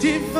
divine.